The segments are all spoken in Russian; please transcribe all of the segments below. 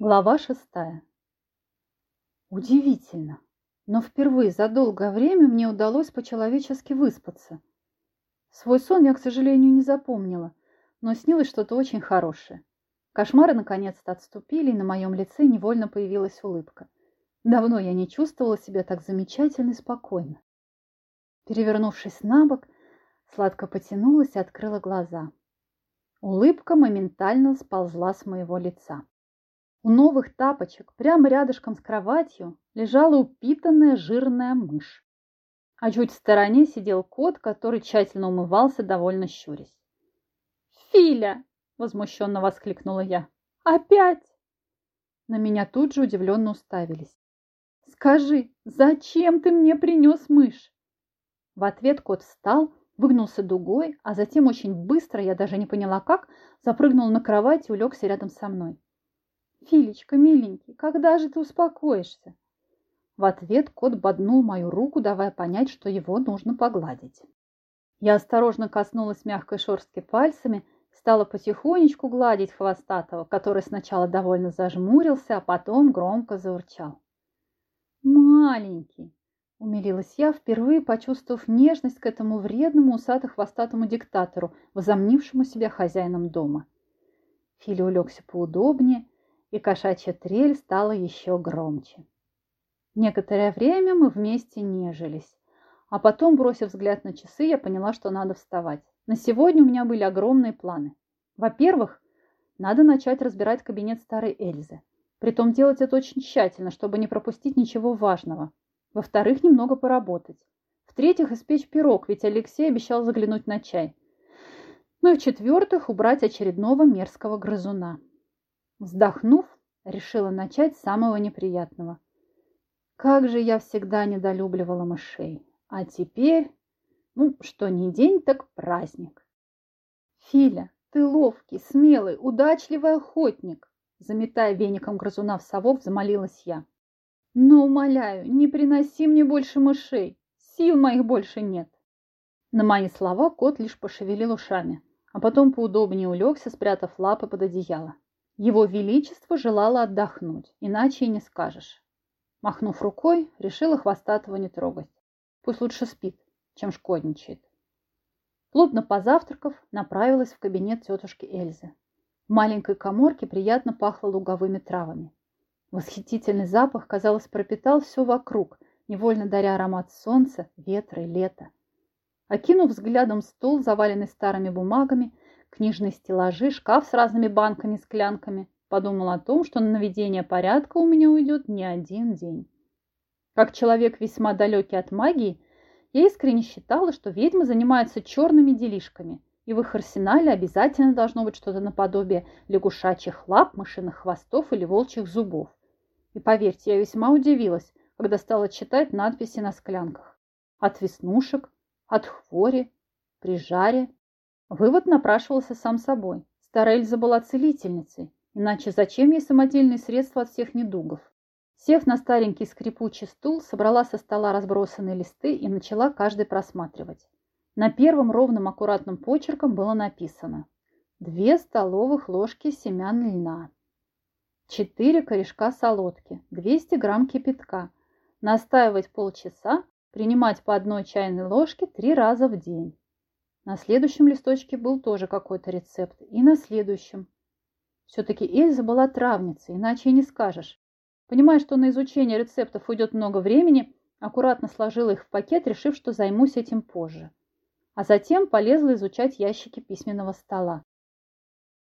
Глава шестая. Удивительно, но впервые за долгое время мне удалось по-человечески выспаться. Свой сон я, к сожалению, не запомнила, но снилось что-то очень хорошее. Кошмары наконец-то отступили, и на моем лице невольно появилась улыбка. Давно я не чувствовала себя так замечательно и спокойно. Перевернувшись на бок, сладко потянулась и открыла глаза. Улыбка моментально сползла с моего лица. У новых тапочек прямо рядышком с кроватью лежала упитанная жирная мышь. А чуть в стороне сидел кот, который тщательно умывался, довольно щурясь. «Филя!» – возмущенно воскликнула я. «Опять!» На меня тут же удивленно уставились. «Скажи, зачем ты мне принес мышь?» В ответ кот встал, выгнулся дугой, а затем очень быстро, я даже не поняла как, запрыгнул на кровать и улегся рядом со мной. «Филечка, миленький, когда же ты успокоишься?» В ответ кот боднул мою руку, давая понять, что его нужно погладить. Я осторожно коснулась мягкой шерстки пальцами, стала потихонечку гладить хвостатого, который сначала довольно зажмурился, а потом громко заурчал. «Маленький!» – умилилась я, впервые почувствовав нежность к этому вредному усато-хвостатому диктатору, возомнившему себя хозяином дома. Филя улегся поудобнее – и кошачья трель стала еще громче. Некоторое время мы вместе нежились, а потом, бросив взгляд на часы, я поняла, что надо вставать. На сегодня у меня были огромные планы. Во-первых, надо начать разбирать кабинет старой Эльзы. Притом делать это очень тщательно, чтобы не пропустить ничего важного. Во-вторых, немного поработать. В-третьих, испечь пирог, ведь Алексей обещал заглянуть на чай. Ну и в-четвертых, убрать очередного мерзкого грызуна. Вздохнув, решила начать с самого неприятного. Как же я всегда недолюбливала мышей. А теперь, ну, что не день, так праздник. Филя, ты ловкий, смелый, удачливый охотник. Заметая веником грызуна в совок, замолилась я. Но, умоляю, не приноси мне больше мышей. Сил моих больше нет. На мои слова кот лишь пошевелил ушами, а потом поудобнее улегся, спрятав лапы под одеяло. Его Величество желало отдохнуть, иначе и не скажешь. Махнув рукой, решила хвостатого не трогать. Пусть лучше спит, чем шкодничает. Плотно позавтракав, направилась в кабинет тетушки Эльзы. В маленькой коморке приятно пахло луговыми травами. Восхитительный запах, казалось, пропитал все вокруг, невольно даря аромат солнца, ветра и лета. Окинув взглядом стол, заваленный старыми бумагами, книжные стеллажи, шкаф с разными банками, склянками. Подумал о том, что на наведение порядка у меня уйдет не один день. Как человек весьма далекий от магии, я искренне считала, что ведьмы занимаются черными делишками, и в их арсенале обязательно должно быть что-то наподобие лягушачьих лап, мышиных хвостов или волчьих зубов. И поверьте, я весьма удивилась, когда стала читать надписи на склянках. От веснушек, от хвори, при жаре, Вывод напрашивался сам собой. Старая Эльза была целительницей, иначе зачем ей самодельные средства от всех недугов? Сев на старенький скрипучий стул, собрала со стола разбросанные листы и начала каждый просматривать. На первом ровным аккуратным почерком было написано «Две столовых ложки семян льна, четыре корешка солодки, 200 грамм кипятка, настаивать полчаса, принимать по одной чайной ложке три раза в день». На следующем листочке был тоже какой-то рецепт. И на следующем. Все-таки Эльза была травницей, иначе и не скажешь. Понимая, что на изучение рецептов уйдет много времени, аккуратно сложила их в пакет, решив, что займусь этим позже. А затем полезла изучать ящики письменного стола.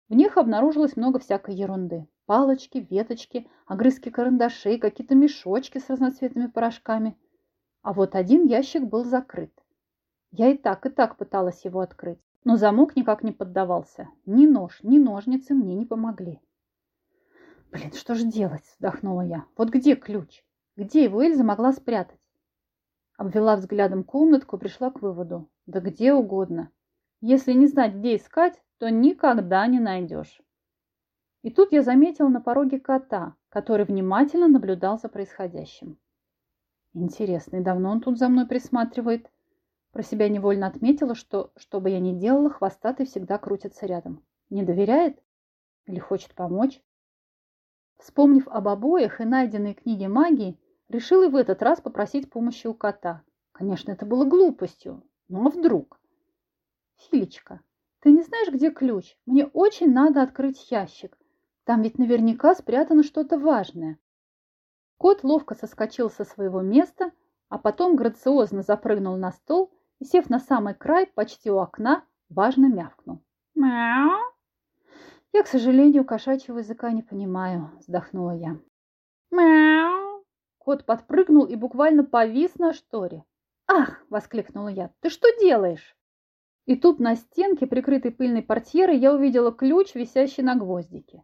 В них обнаружилось много всякой ерунды. Палочки, веточки, огрызки карандашей, какие-то мешочки с разноцветными порошками. А вот один ящик был закрыт. Я и так, и так пыталась его открыть, но замок никак не поддавался. Ни нож, ни ножницы мне не помогли. «Блин, что же делать?» – вздохнула я. «Вот где ключ? Где его Эльза могла спрятать?» Обвела взглядом комнатку, пришла к выводу. Да где угодно. Если не знать, где искать, то никогда не найдешь. И тут я заметила на пороге кота, который внимательно наблюдал за происходящим. Интересно, и давно он тут за мной присматривает? Про себя невольно отметила, что, что бы я ни делала, хвостатый всегда крутится рядом. Не доверяет? Или хочет помочь? Вспомнив об обоях и найденной книге магии, решил и в этот раз попросить помощи у кота. Конечно, это было глупостью, но вдруг? Филечка, ты не знаешь, где ключ? Мне очень надо открыть ящик. Там ведь наверняка спрятано что-то важное. Кот ловко соскочил со своего места, а потом грациозно запрыгнул на стол и, сев на самый край, почти у окна, важно мявкнул. «Мяу!» «Я, к сожалению, кошачьего языка не понимаю», – вздохнула я. «Мяу!» Кот подпрыгнул и буквально повис на шторе. «Ах!» – воскликнула я. «Ты что делаешь?» И тут на стенке, прикрытой пыльной портьерой, я увидела ключ, висящий на гвоздике.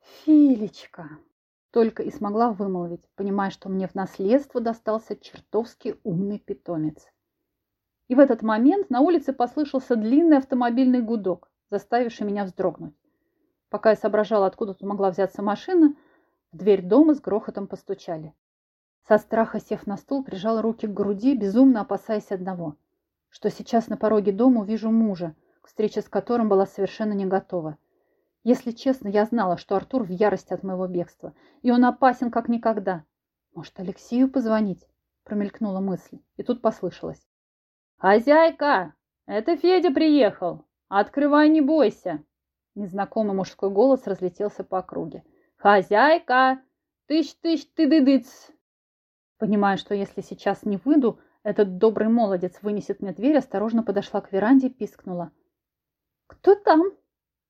«Филечка!» Только и смогла вымолвить, понимая, что мне в наследство достался чертовски умный питомец. И в этот момент на улице послышался длинный автомобильный гудок, заставивший меня вздрогнуть. Пока я соображала, откуда тут могла взяться машина, в дверь дома с грохотом постучали. Со страха, сев на стул, прижала руки к груди, безумно опасаясь одного, что сейчас на пороге дома увижу мужа, к встрече с которым была совершенно не готова. Если честно, я знала, что Артур в ярости от моего бегства, и он опасен как никогда. Может, Алексею позвонить? Промелькнула мысль, и тут послышалось. «Хозяйка, это Федя приехал. Открывай, не бойся!» Незнакомый мужской голос разлетелся по округе. «Хозяйка! Тыщ-тыщ-ты-ды-дыц!» Понимая, что если сейчас не выйду, этот добрый молодец вынесет мне дверь, осторожно подошла к веранде и пискнула. «Кто там?»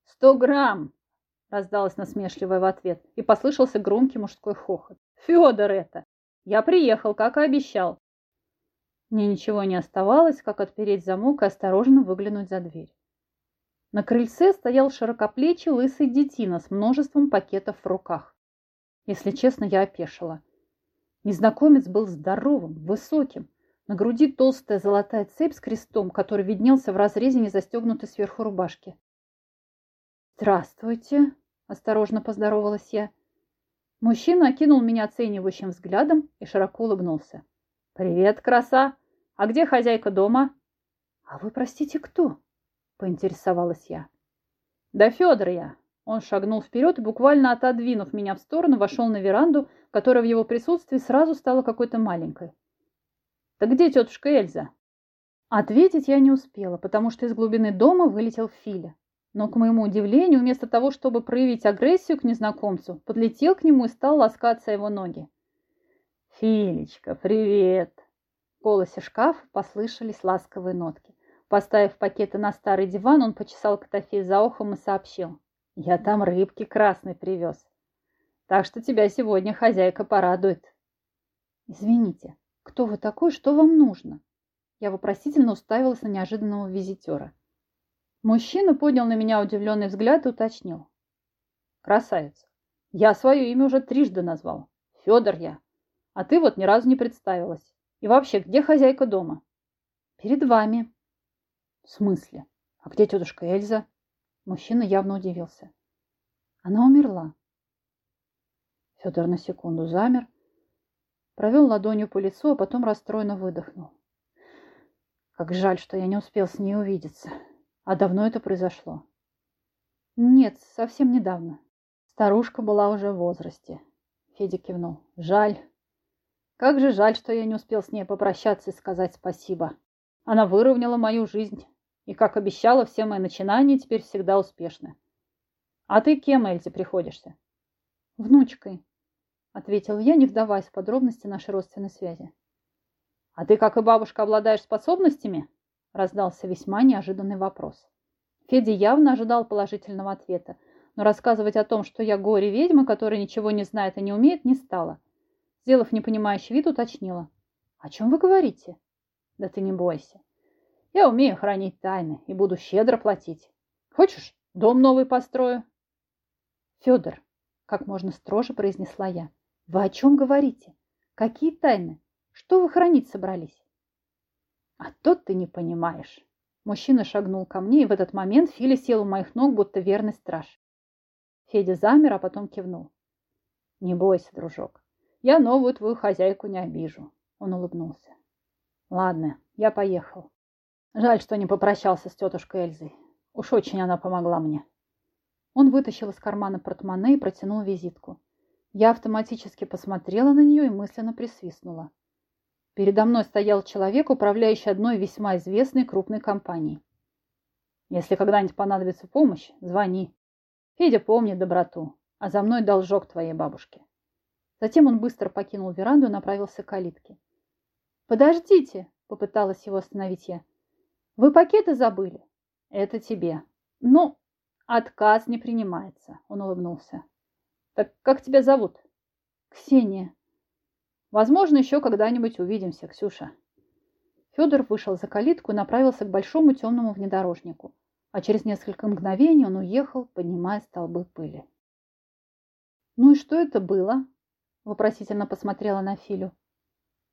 «Сто грамм!» — раздалось насмешливое в ответ, и послышался громкий мужской хохот. «Федор это! Я приехал, как и обещал!» Мне ничего не оставалось, как отпереть замок и осторожно выглянуть за дверь. На крыльце стоял широкоплечий лысый детина с множеством пакетов в руках. Если честно, я опешила. Незнакомец был здоровым, высоким. На груди толстая золотая цепь с крестом, который виднелся в разрезе незастегнутой сверху рубашки. «Здравствуйте!» – осторожно поздоровалась я. Мужчина окинул меня оценивающим взглядом и широко улыбнулся. «Привет, краса! А где хозяйка дома?» «А вы, простите, кто?» – поинтересовалась я. «Да Федор я!» Он шагнул вперед и, буквально отодвинув меня в сторону, вошел на веранду, которая в его присутствии сразу стала какой-то маленькой. «Так где тетушка Эльза?» Ответить я не успела, потому что из глубины дома вылетел Филя но, к моему удивлению, вместо того, чтобы проявить агрессию к незнакомцу, подлетел к нему и стал ласкаться его ноги. «Филечка, привет!» Голосе шкафа послышались ласковые нотки. Поставив пакеты на старый диван, он почесал Котофей за ухом и сообщил. «Я там рыбки красной привез. Так что тебя сегодня хозяйка порадует». «Извините, кто вы такой, что вам нужно?» Я вопросительно уставилась на неожиданного визитера. Мужчина поднял на меня удивленный взгляд и уточнил. Красавица, я свое имя уже трижды назвал. Федор я. А ты вот ни разу не представилась. И вообще, где хозяйка дома? Перед вами. В смысле? А где тетушка Эльза? Мужчина явно удивился. Она умерла. Федор на секунду замер, провел ладонью по лицу, а потом расстроенно выдохнул. Как жаль, что я не успел с ней увидеться. А давно это произошло? Нет, совсем недавно. Старушка была уже в возрасте. Федя кивнул. Жаль. Как же жаль, что я не успел с ней попрощаться и сказать спасибо. Она выровняла мою жизнь. И, как обещала, все мои начинания теперь всегда успешны. А ты кем, Эльзе, приходишься? Внучкой, ответил я, не вдаваясь в подробности нашей родственной связи. А ты, как и бабушка, обладаешь способностями? раздался весьма неожиданный вопрос. Федя явно ожидал положительного ответа, но рассказывать о том, что я горе-ведьма, которая ничего не знает и не умеет, не стала. Сделав непонимающий вид, уточнила. «О чем вы говорите?» «Да ты не бойся. Я умею хранить тайны и буду щедро платить. Хочешь, дом новый построю?» «Федор», — как можно строже произнесла я, — «вы о чем говорите? Какие тайны? Что вы хранить собрались?» А тот ты не понимаешь. Мужчина шагнул ко мне, и в этот момент Филя сел у моих ног, будто верный страж. Федя замер, а потом кивнул. Не бойся, дружок. Я новую твою хозяйку не обижу. Он улыбнулся. Ладно, я поехал. Жаль, что не попрощался с тетушкой Эльзой. Уж очень она помогла мне. Он вытащил из кармана портмоне и протянул визитку. Я автоматически посмотрела на нее и мысленно присвистнула. Передо мной стоял человек, управляющий одной весьма известной крупной компанией. Если когда-нибудь понадобится помощь, звони. Федя помнит доброту, а за мной должок твоей бабушке. Затем он быстро покинул веранду и направился к калитке. «Подождите!» – попыталась его остановить я. «Вы пакеты забыли?» «Это тебе». «Ну, отказ не принимается», – он улыбнулся. «Так как тебя зовут?» «Ксения». «Возможно, еще когда-нибудь увидимся, Ксюша». Федор вышел за калитку и направился к большому темному внедорожнику а через несколько мгновений он уехал, поднимая столбы пыли. «Ну и что это было?» – вопросительно посмотрела на Филю.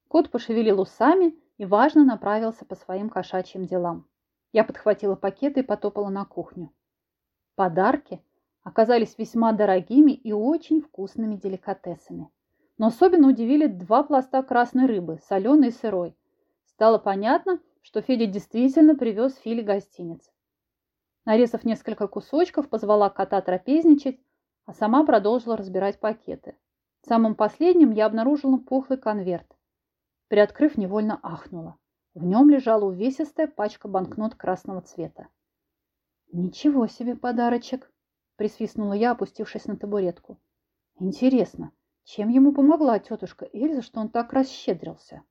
Кот пошевелил усами и, важно, направился по своим кошачьим делам. Я подхватила пакеты и потопала на кухню. Подарки оказались весьма дорогими и очень вкусными деликатесами. Но особенно удивили два пласта красной рыбы, соленой и сырой. Стало понятно, что Федя действительно привез Филе гостиниц. Нарезав несколько кусочков, позвала кота трапезничать, а сама продолжила разбирать пакеты. Самым последним я обнаружила пухлый конверт. Приоткрыв, невольно ахнула. В нем лежала увесистая пачка банкнот красного цвета. «Ничего себе подарочек!» – присвистнула я, опустившись на табуретку. «Интересно, чем ему помогла тетушка Эльза, что он так расщедрился?»